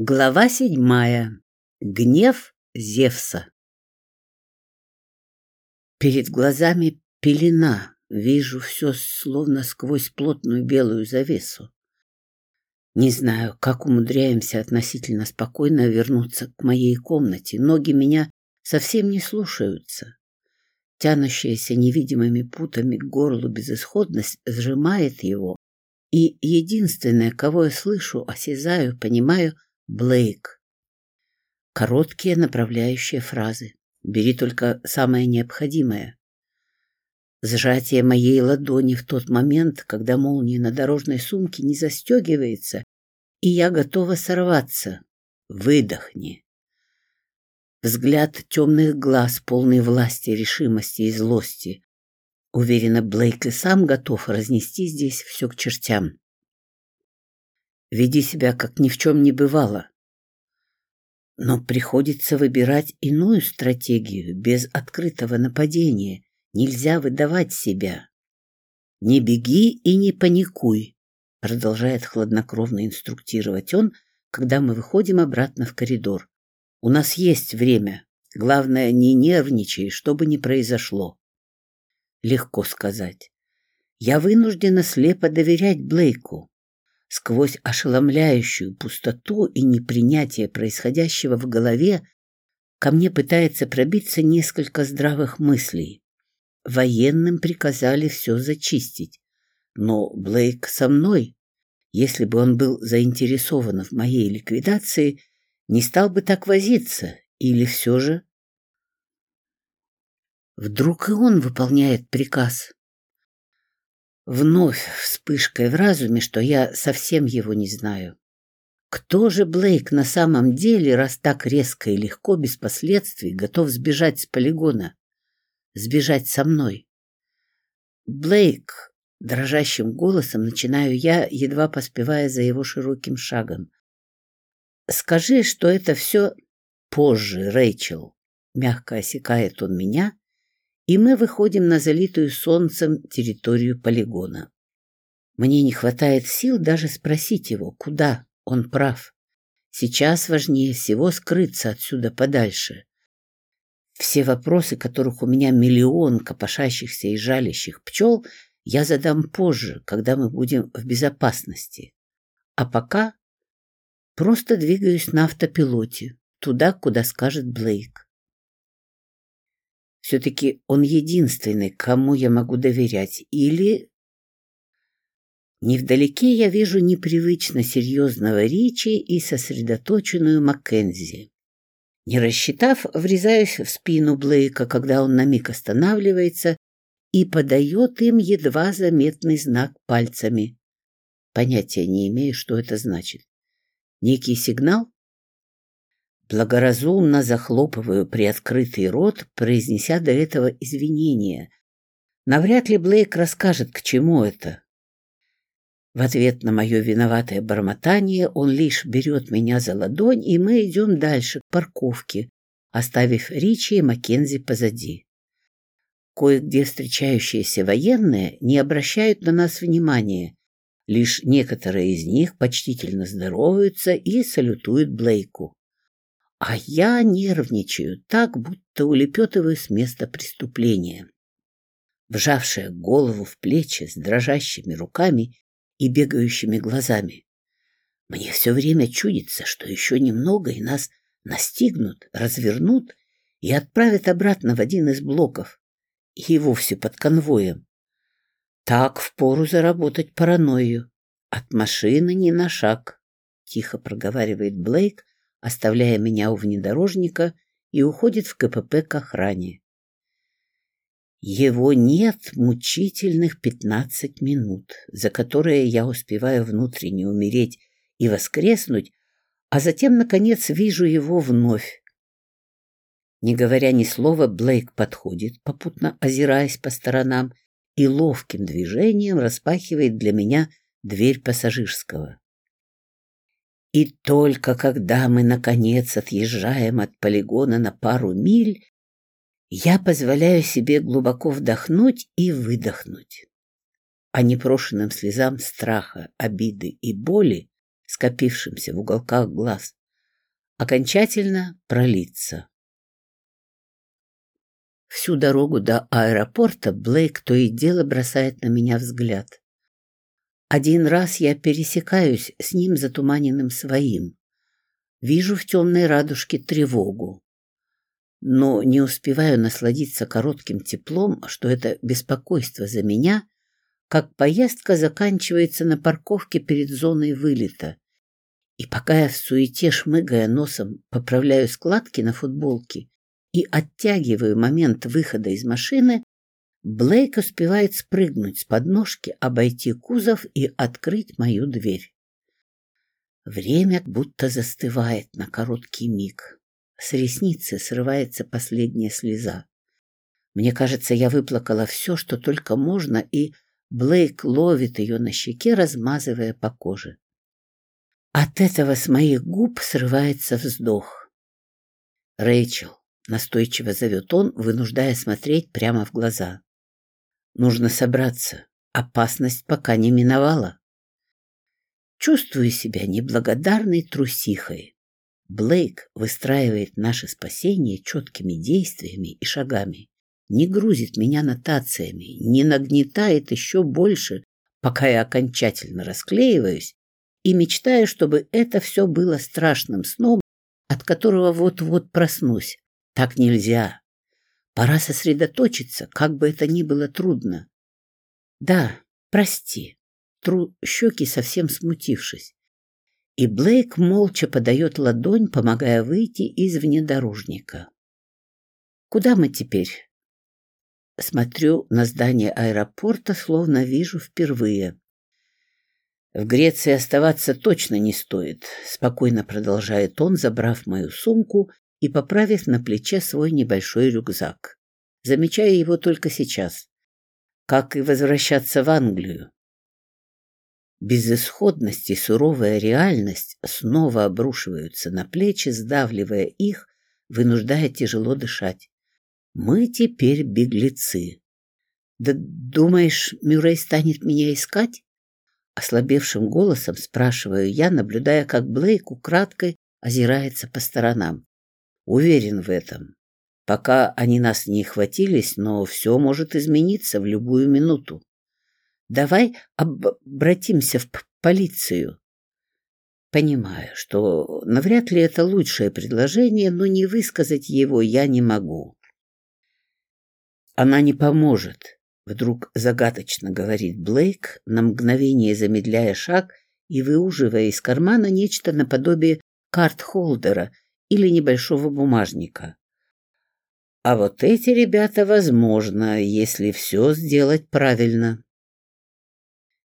Глава седьмая. Гнев Зевса. Перед глазами пелена. Вижу все словно сквозь плотную белую завесу. Не знаю, как умудряемся относительно спокойно вернуться к моей комнате. Ноги меня совсем не слушаются. Тянущаяся невидимыми путами к горлу безысходность сжимает его. И единственное, кого я слышу, осязаю, понимаю — Блейк. Короткие направляющие фразы. Бери только самое необходимое. Сжатие моей ладони в тот момент, когда молния на дорожной сумке не застегивается, и я готова сорваться. Выдохни. Взгляд темных глаз, полный власти, решимости и злости. Уверена, Блейк и сам готов разнести здесь все к чертям. Веди себя, как ни в чем не бывало. Но приходится выбирать иную стратегию, без открытого нападения. Нельзя выдавать себя. «Не беги и не паникуй», — продолжает хладнокровно инструктировать он, когда мы выходим обратно в коридор. «У нас есть время. Главное, не нервничай, что бы ни произошло». Легко сказать. Я вынуждена слепо доверять Блейку. Сквозь ошеломляющую пустоту и непринятие происходящего в голове ко мне пытается пробиться несколько здравых мыслей. Военным приказали все зачистить, но Блейк со мной. Если бы он был заинтересован в моей ликвидации, не стал бы так возиться, или все же... Вдруг и он выполняет приказ. Вновь вспышкой в разуме, что я совсем его не знаю. Кто же Блейк на самом деле, раз так резко и легко, без последствий, готов сбежать с полигона? Сбежать со мной? Блейк, дрожащим голосом начинаю я, едва поспевая за его широким шагом. Скажи, что это все позже, Рэйчел. Мягко осекает он меня, и мы выходим на залитую солнцем территорию полигона. Мне не хватает сил даже спросить его, куда он прав. Сейчас важнее всего скрыться отсюда подальше. Все вопросы, которых у меня миллион копошащихся и жалящих пчел, я задам позже, когда мы будем в безопасности. А пока просто двигаюсь на автопилоте, туда, куда скажет Блейк. Все-таки он единственный, кому я могу доверять. Или... Невдалеке я вижу непривычно серьезного Ричи и сосредоточенную Маккензи. Не рассчитав, врезаюсь в спину Блейка, когда он на миг останавливается и подает им едва заметный знак пальцами. Понятия не имею, что это значит. Некий сигнал? Благоразумно захлопываю приоткрытый рот, произнеся до этого извинения. Навряд ли Блейк расскажет, к чему это. В ответ на мое виноватое бормотание он лишь берет меня за ладонь, и мы идем дальше, к парковке, оставив Ричи и Маккензи позади. Кое-где встречающиеся военные не обращают на нас внимания. Лишь некоторые из них почтительно здороваются и салютуют Блейку. А я нервничаю, так будто улепетываю с места преступления. Вжавшая голову в плечи с дрожащими руками и бегающими глазами. Мне все время чудится, что еще немного и нас настигнут, развернут и отправят обратно в один из блоков, и вовсе под конвоем. Так впору заработать паранойю. От машины ни на шаг, — тихо проговаривает Блейк, оставляя меня у внедорожника и уходит в КПП к охране. Его нет мучительных пятнадцать минут, за которые я успеваю внутренне умереть и воскреснуть, а затем, наконец, вижу его вновь. Не говоря ни слова, Блейк подходит, попутно озираясь по сторонам, и ловким движением распахивает для меня дверь пассажирского. И только когда мы, наконец, отъезжаем от полигона на пару миль, я позволяю себе глубоко вдохнуть и выдохнуть. А непрошенным слезам страха, обиды и боли, скопившимся в уголках глаз, окончательно пролиться. Всю дорогу до аэропорта Блейк то и дело бросает на меня взгляд. Один раз я пересекаюсь с ним затуманенным своим. Вижу в темной радужке тревогу. Но не успеваю насладиться коротким теплом, что это беспокойство за меня, как поездка заканчивается на парковке перед зоной вылета. И пока я в суете, шмыгая носом, поправляю складки на футболке и оттягиваю момент выхода из машины, Блейк успевает спрыгнуть с подножки, обойти кузов и открыть мою дверь. Время будто застывает на короткий миг. С ресницы срывается последняя слеза. Мне кажется, я выплакала все, что только можно, и Блейк ловит ее на щеке, размазывая по коже. От этого с моих губ срывается вздох. «Рэйчел», — настойчиво зовет он, вынуждая смотреть прямо в глаза. «Нужно собраться. Опасность пока не миновала». Чувствую себя неблагодарной трусихой. Блейк выстраивает наше спасение четкими действиями и шагами, не грузит меня нотациями, не нагнетает еще больше, пока я окончательно расклеиваюсь и мечтаю, чтобы это все было страшным сном, от которого вот-вот проснусь. Так нельзя. Пора сосредоточиться, как бы это ни было трудно. Да, прости тру щеки, совсем смутившись. И Блейк молча подает ладонь, помогая выйти из внедорожника. «Куда мы теперь?» Смотрю на здание аэропорта, словно вижу впервые. «В Греции оставаться точно не стоит», — спокойно продолжает он, забрав мою сумку и поправив на плече свой небольшой рюкзак. Замечаю его только сейчас. Как и возвращаться в Англию. Безысходность и суровая реальность снова обрушиваются на плечи, сдавливая их, вынуждая тяжело дышать. Мы теперь беглецы. Да думаешь, Мюррей станет меня искать? Ослабевшим голосом спрашиваю я, наблюдая, как Блейк украдкой озирается по сторонам. Уверен в этом. Пока они нас не хватились, но все может измениться в любую минуту. Давай обратимся в полицию. Понимаю, что навряд ли это лучшее предложение, но не высказать его я не могу. Она не поможет, вдруг загадочно говорит Блейк, на мгновение замедляя шаг и выуживая из кармана нечто наподобие карт-холдера или небольшого бумажника. А вот эти ребята возможно, если все сделать правильно.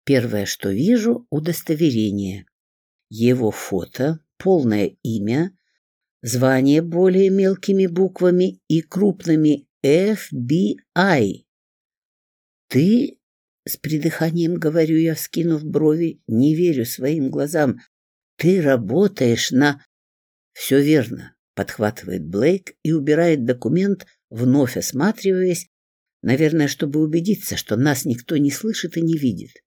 Первое, что вижу – удостоверение. Его фото, полное имя, звание более мелкими буквами и крупными FBI. Ты, с придыханием говорю я, вскинув брови, не верю своим глазам, ты работаешь на... Все верно, подхватывает Блейк и убирает документ, вновь осматриваясь, наверное, чтобы убедиться, что нас никто не слышит и не видит.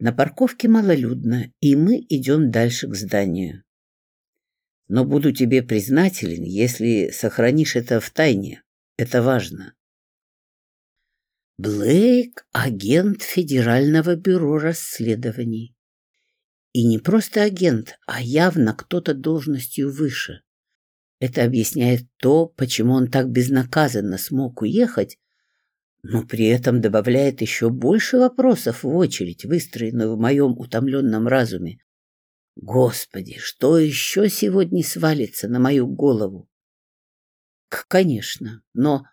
На парковке малолюдно, и мы идем дальше к зданию. Но буду тебе признателен, если сохранишь это в тайне. Это важно. Блейк – агент Федерального бюро расследований. И не просто агент, а явно кто-то должностью выше. Это объясняет то, почему он так безнаказанно смог уехать, но при этом добавляет еще больше вопросов в очередь, выстроенную в моем утомленном разуме. Господи, что еще сегодня свалится на мою голову? Конечно, но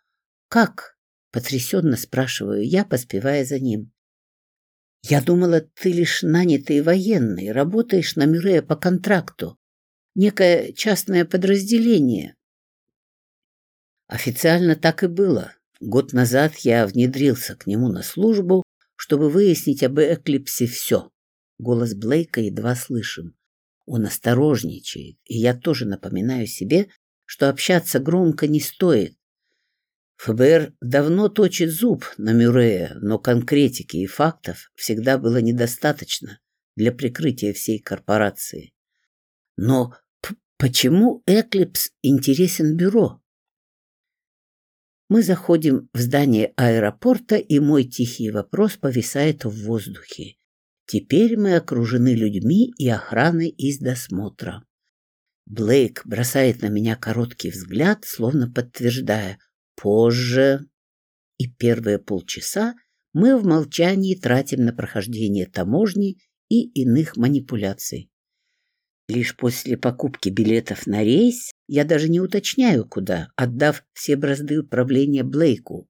как? Потрясенно спрашиваю я, поспевая за ним. Я думала, ты лишь нанятый военный, работаешь на Мюррея по контракту. Некое частное подразделение. Официально так и было, Год назад я внедрился к нему на службу, чтобы выяснить об Эклипсе все. Голос Блейка едва слышим. Он осторожничает, и я тоже напоминаю себе, что общаться громко не стоит. ФБР давно точит зуб на Мюррея, но конкретики и фактов всегда было недостаточно для прикрытия всей корпорации. Но Почему Эклипс интересен бюро? Мы заходим в здание аэропорта, и мой тихий вопрос повисает в воздухе. Теперь мы окружены людьми и охраной из досмотра. Блейк бросает на меня короткий взгляд, словно подтверждая «позже». И первые полчаса мы в молчании тратим на прохождение таможни и иных манипуляций. Лишь после покупки билетов на рейс я даже не уточняю, куда, отдав все бразды управления Блейку.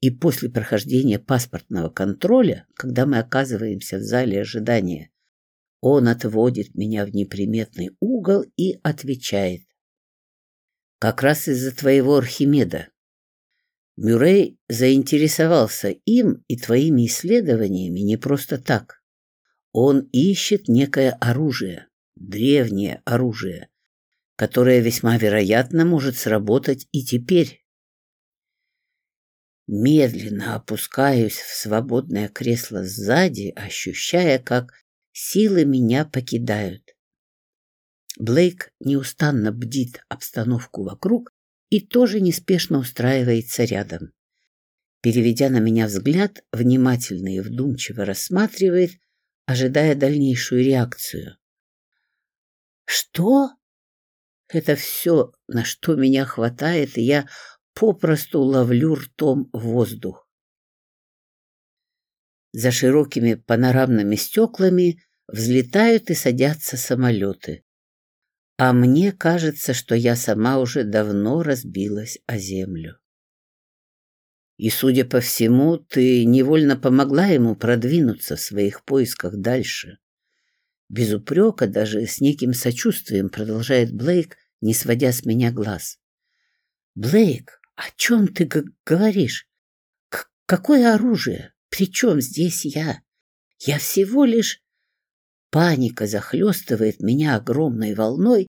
И после прохождения паспортного контроля, когда мы оказываемся в зале ожидания, он отводит меня в неприметный угол и отвечает. Как раз из-за твоего Архимеда. Мюррей заинтересовался им и твоими исследованиями не просто так. Он ищет некое оружие, древнее оружие, которое весьма вероятно может сработать и теперь. Медленно опускаюсь в свободное кресло сзади, ощущая, как Силы меня покидают. Блейк неустанно бдит обстановку вокруг и тоже неспешно устраивается рядом. Переведя на меня взгляд, внимательно и вдумчиво рассматривает, ожидая дальнейшую реакцию. «Что?» Это все, на что меня хватает, и я попросту ловлю ртом воздух. За широкими панорамными стеклами взлетают и садятся самолеты. А мне кажется, что я сама уже давно разбилась о землю. И, судя по всему, ты невольно помогла ему продвинуться в своих поисках дальше. Без упрека, даже с неким сочувствием, продолжает Блейк, не сводя с меня глаз. «Блейк, о чем ты говоришь? К какое оружие? При чем здесь я? Я всего лишь... Паника захлестывает меня огромной волной,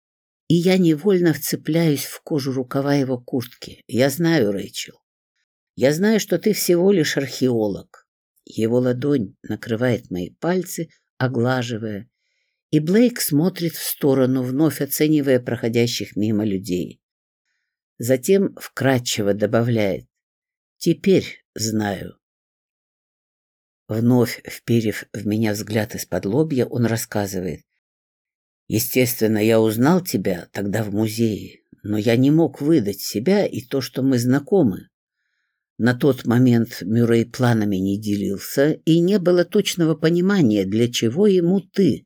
и я невольно вцепляюсь в кожу рукава его куртки. Я знаю, Рэйчел. Я знаю, что ты всего лишь археолог. Его ладонь накрывает мои пальцы, оглаживая, и Блейк смотрит в сторону, вновь оценивая проходящих мимо людей. Затем вкратчиво добавляет «Теперь знаю». Вновь вперев в меня взгляд из-под лобья, он рассказывает. Естественно, я узнал тебя тогда в музее, но я не мог выдать себя и то, что мы знакомы. На тот момент Мюррей планами не делился, и не было точного понимания, для чего ему ты.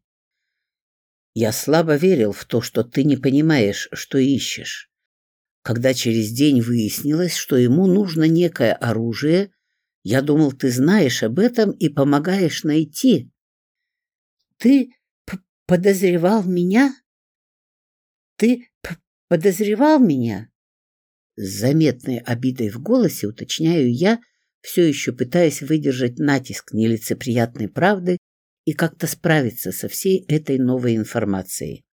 Я слабо верил в то, что ты не понимаешь, что ищешь. Когда через день выяснилось, что ему нужно некое оружие, я думал, ты знаешь об этом и помогаешь найти. Ты подозревал меня? Ты подозревал меня? С заметной обидой в голосе уточняю я, все еще пытаясь выдержать натиск нелицеприятной правды и как-то справиться со всей этой новой информацией.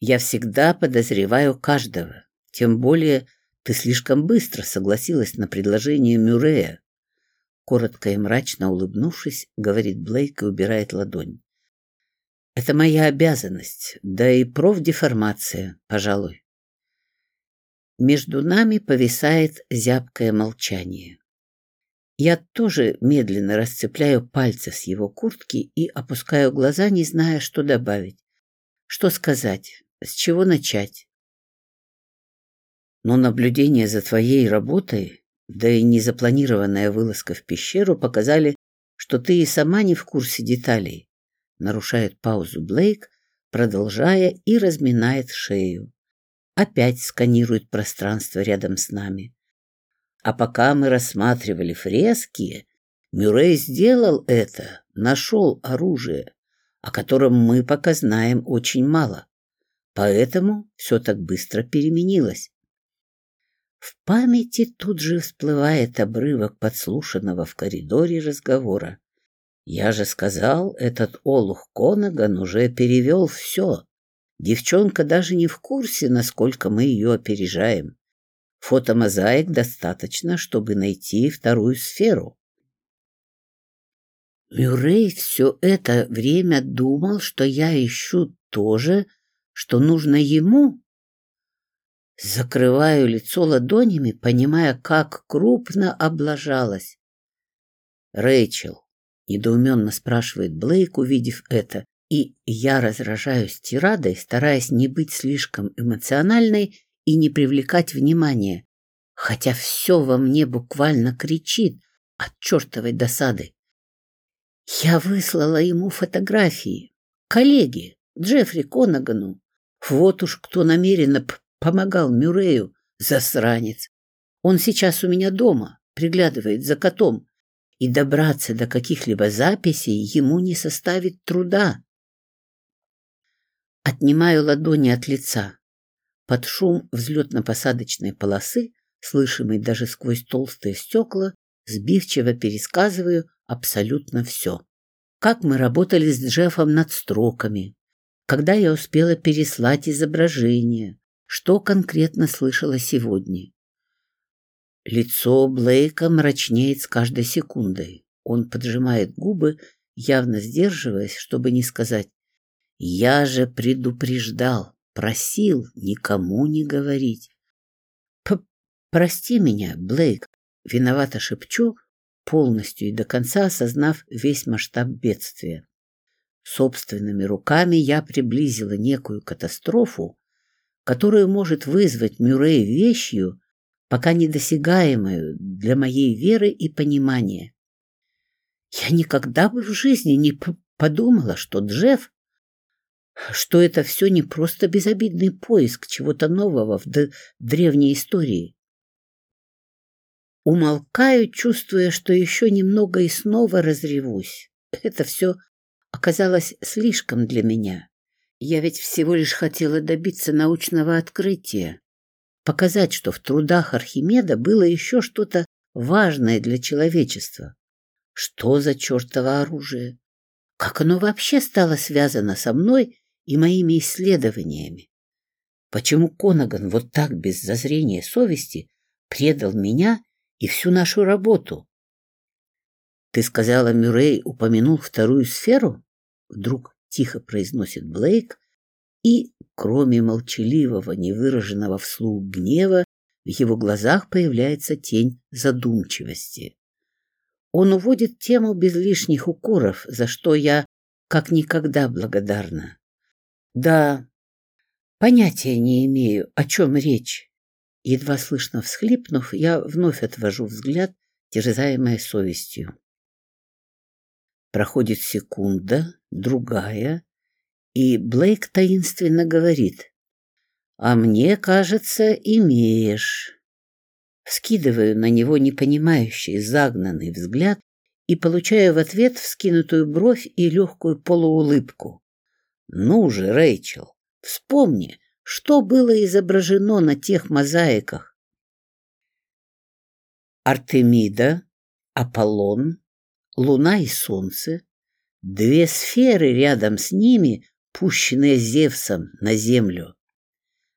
Я всегда подозреваю каждого, тем более ты слишком быстро согласилась на предложение Мюррея. Коротко и мрачно улыбнувшись, говорит Блейк и убирает ладонь. Это моя обязанность, да и профдеформация, пожалуй. Между нами повисает зябкое молчание. Я тоже медленно расцепляю пальцы с его куртки и опускаю глаза, не зная, что добавить. Что сказать? С чего начать? Но наблюдение за твоей работой, да и незапланированная вылазка в пещеру показали, что ты и сама не в курсе деталей. Нарушает паузу Блейк, продолжая и разминает шею. Опять сканирует пространство рядом с нами. А пока мы рассматривали фрески, Мюррей сделал это, нашел оружие, о котором мы пока знаем очень мало. Поэтому все так быстро переменилось. В памяти тут же всплывает обрывок подслушанного в коридоре разговора. Я же сказал, этот Олух Конаган уже перевел все. Девчонка даже не в курсе, насколько мы ее опережаем. Фотомозаик достаточно, чтобы найти вторую сферу. Мюррей все это время думал, что я ищу тоже что нужно ему? Закрываю лицо ладонями, понимая, как крупно облажалась. Рэйчел, недоуменно спрашивает Блейк, увидев это, и я разражаюсь тирадой, стараясь не быть слишком эмоциональной и не привлекать внимания, хотя все во мне буквально кричит от чертовой досады. Я выслала ему фотографии, коллеге, Джеффри Конагану. Вот уж кто намеренно помогал Мюррею, засранец. Он сейчас у меня дома, приглядывает за котом, и добраться до каких-либо записей ему не составит труда. Отнимаю ладони от лица. Под шум взлетно-посадочной полосы, слышимый даже сквозь толстые стекла, сбивчиво пересказываю абсолютно все. Как мы работали с Джеффом над строками, когда я успела переслать изображение, что конкретно слышала сегодня. Лицо Блейка мрачнеет с каждой секундой. Он поджимает губы, явно сдерживаясь, чтобы не сказать «Я же предупреждал, просил никому не говорить». П «Прости меня, Блейк», — виновато шепчу, полностью и до конца осознав весь масштаб бедствия. Собственными руками я приблизила некую катастрофу, которую может вызвать Мюррей вещью, пока недосягаемую для моей веры и понимания. Я никогда бы в жизни не подумала, что Джефф, что это все не просто безобидный поиск чего-то нового в древней истории. Умолкаю, чувствуя, что еще немного и снова разревусь. Это все оказалось слишком для меня. Я ведь всего лишь хотела добиться научного открытия, показать, что в трудах Архимеда было еще что-то важное для человечества. Что за чертово оружие? Как оно вообще стало связано со мной и моими исследованиями? Почему Конаган вот так без зазрения совести предал меня и всю нашу работу? Ты сказала, Мюррей упомянул вторую сферу? Вдруг тихо произносит Блейк, и, кроме молчаливого, невыраженного вслух гнева, в его глазах появляется тень задумчивости. Он уводит тему без лишних укоров, за что я как никогда благодарна. Да, понятия не имею, о чем речь. Едва слышно всхлипнув, я вновь отвожу взгляд, терзаемая совестью. Проходит секунда, другая, и Блейк таинственно говорит. «А мне кажется, имеешь». Вскидываю на него непонимающий, загнанный взгляд и получаю в ответ вскинутую бровь и легкую полуулыбку. «Ну же, Рэйчел, вспомни, что было изображено на тех мозаиках?» Артемида, Аполлон, Луна и Солнце, две сферы рядом с ними, пущенные Зевсом на землю.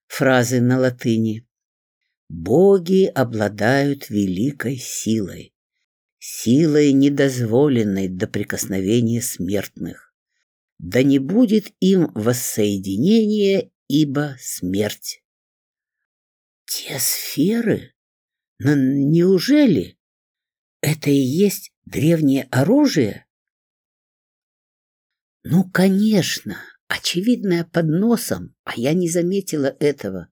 Фразы на латыни. Боги обладают великой силой, силой, недозволенной до прикосновения смертных. Да не будет им воссоединения, ибо смерть. Те сферы? Но неужели это и есть древнее оружие? Ну, конечно, очевидное под носом, а я не заметила этого.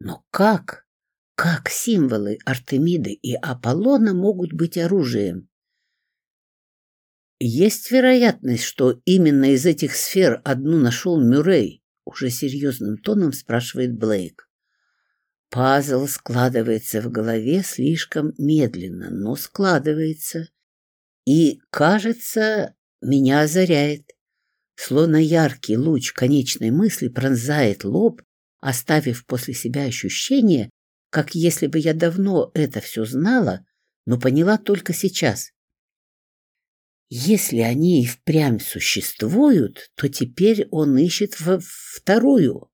Но как? Как символы Артемиды и Аполлона могут быть оружием? Есть вероятность, что именно из этих сфер одну нашел Мюррей, уже серьезным тоном спрашивает Блейк. Пазл складывается в голове слишком медленно, но складывается. И, кажется, меня озаряет. Словно яркий луч конечной мысли пронзает лоб, оставив после себя ощущение, как если бы я давно это все знала, но поняла только сейчас. Если они и впрямь существуют, то теперь он ищет во вторую.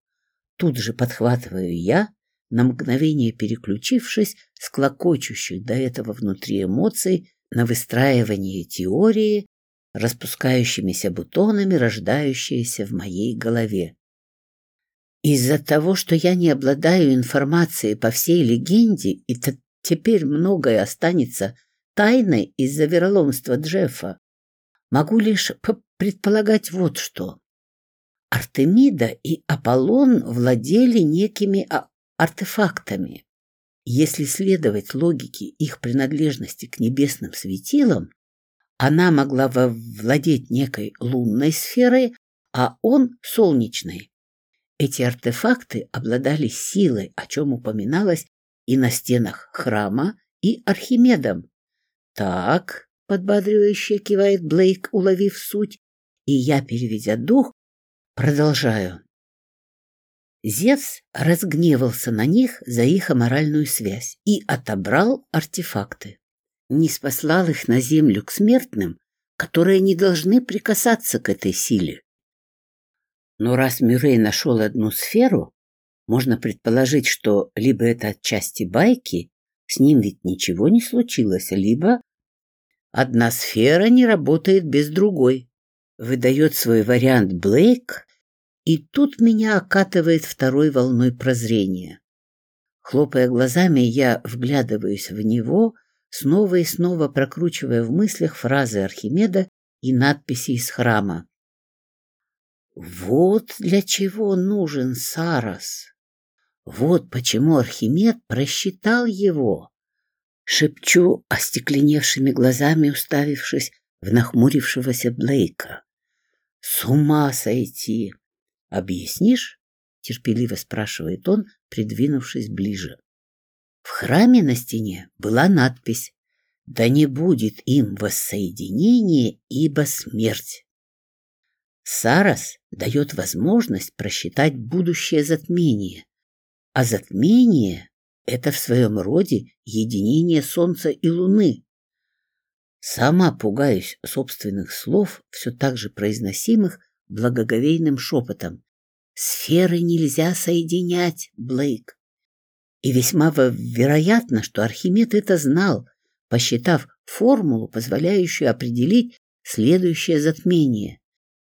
Тут же подхватываю я, на мгновение переключившись с клокочущих до этого внутри эмоций на выстраивание теории распускающимися бутонами, рождающиеся в моей голове. Из-за того, что я не обладаю информацией по всей легенде, и теперь многое останется тайной из-за вероломства Джеффа, могу лишь предполагать вот что. Артемида и Аполлон владели некими а, артефактами. Если следовать логике их принадлежности к небесным светилам, она могла владеть некой лунной сферой, а он — солнечной. Эти артефакты обладали силой, о чем упоминалось и на стенах храма, и Архимедом. «Так», — подбадривающе кивает Блейк, уловив суть, и я, переведя дух, продолжаю. Зевс разгневался на них за их аморальную связь и отобрал артефакты. Не спаслал их на землю к смертным, которые не должны прикасаться к этой силе. Но раз Мюррей нашел одну сферу, можно предположить, что либо это отчасти байки, с ним ведь ничего не случилось, либо одна сфера не работает без другой. Выдает свой вариант Блейк, и тут меня окатывает второй волной прозрения. Хлопая глазами, я вглядываюсь в него, снова и снова прокручивая в мыслях фразы Архимеда и надписи из храма. Вот для чего нужен Сарос. Вот почему Архимед просчитал его. Шепчу, остекленевшими глазами уставившись в нахмурившегося Блейка. С ума сойти! Объяснишь? Терпеливо спрашивает он, придвинувшись ближе. В храме на стене была надпись «Да не будет им воссоединение, ибо смерть». Сарас дает возможность просчитать будущее затмение, а затмение — это в своем роде единение Солнца и Луны. Сама пугаюсь собственных слов, все так же произносимых благоговейным шепотом. Сферы нельзя соединять, Блейк. И весьма вероятно, что Архимед это знал, посчитав формулу, позволяющую определить следующее затмение.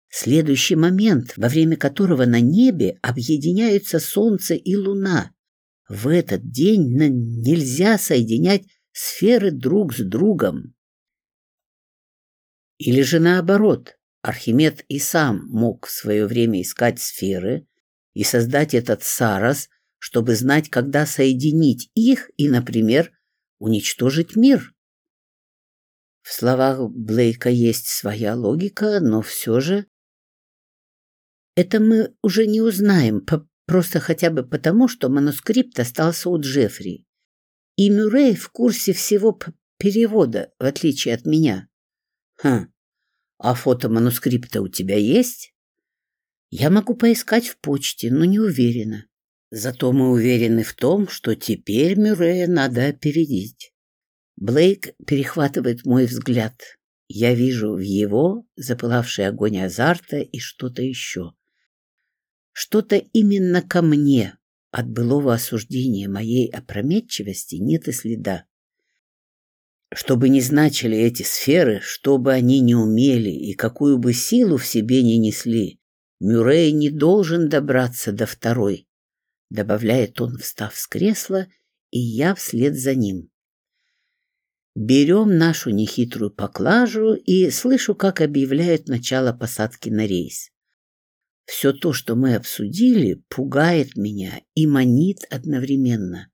Следующий момент, во время которого на небе объединяются Солнце и Луна. В этот день нельзя соединять сферы друг с другом. Или же наоборот, Архимед и сам мог в свое время искать сферы и создать этот Сарос, чтобы знать, когда соединить их и, например, уничтожить мир. В словах Блейка есть своя логика, но все же... Это мы уже не узнаем, просто хотя бы потому, что манускрипт остался у Джеффри. И Мюррей в курсе всего перевода, в отличие от меня. Хм, а фото манускрипта у тебя есть? Я могу поискать в почте, но не уверена. Зато мы уверены в том, что теперь Мюррея надо опередить. Блейк перехватывает мой взгляд. Я вижу в его запылавший огонь азарта и что-то еще. Что-то именно ко мне. От былого осуждения моей опрометчивости нет и следа. Что бы ни значили эти сферы, что бы они ни умели и какую бы силу в себе ни несли, Мюррей не должен добраться до второй, добавляет он, встав с кресла, и я вслед за ним. Берем нашу нехитрую поклажу и слышу, как объявляют начало посадки на рейс. Все то, что мы обсудили, пугает меня и манит одновременно.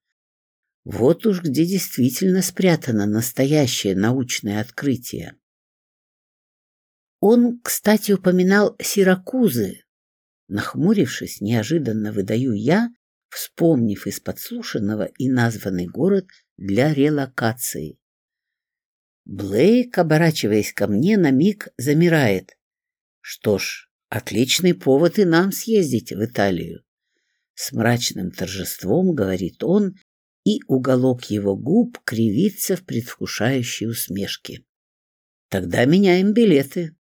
Вот уж где действительно спрятано настоящее научное открытие. Он, кстати, упоминал Сиракузы. Нахмурившись, неожиданно выдаю я, вспомнив из подслушанного и названный город для релокации. Блейк, оборачиваясь ко мне, на миг замирает. Что ж, отличный повод и нам съездить в Италию. С мрачным торжеством говорит он и уголок его губ кривится в предвкушающей усмешке. Тогда меняем билеты.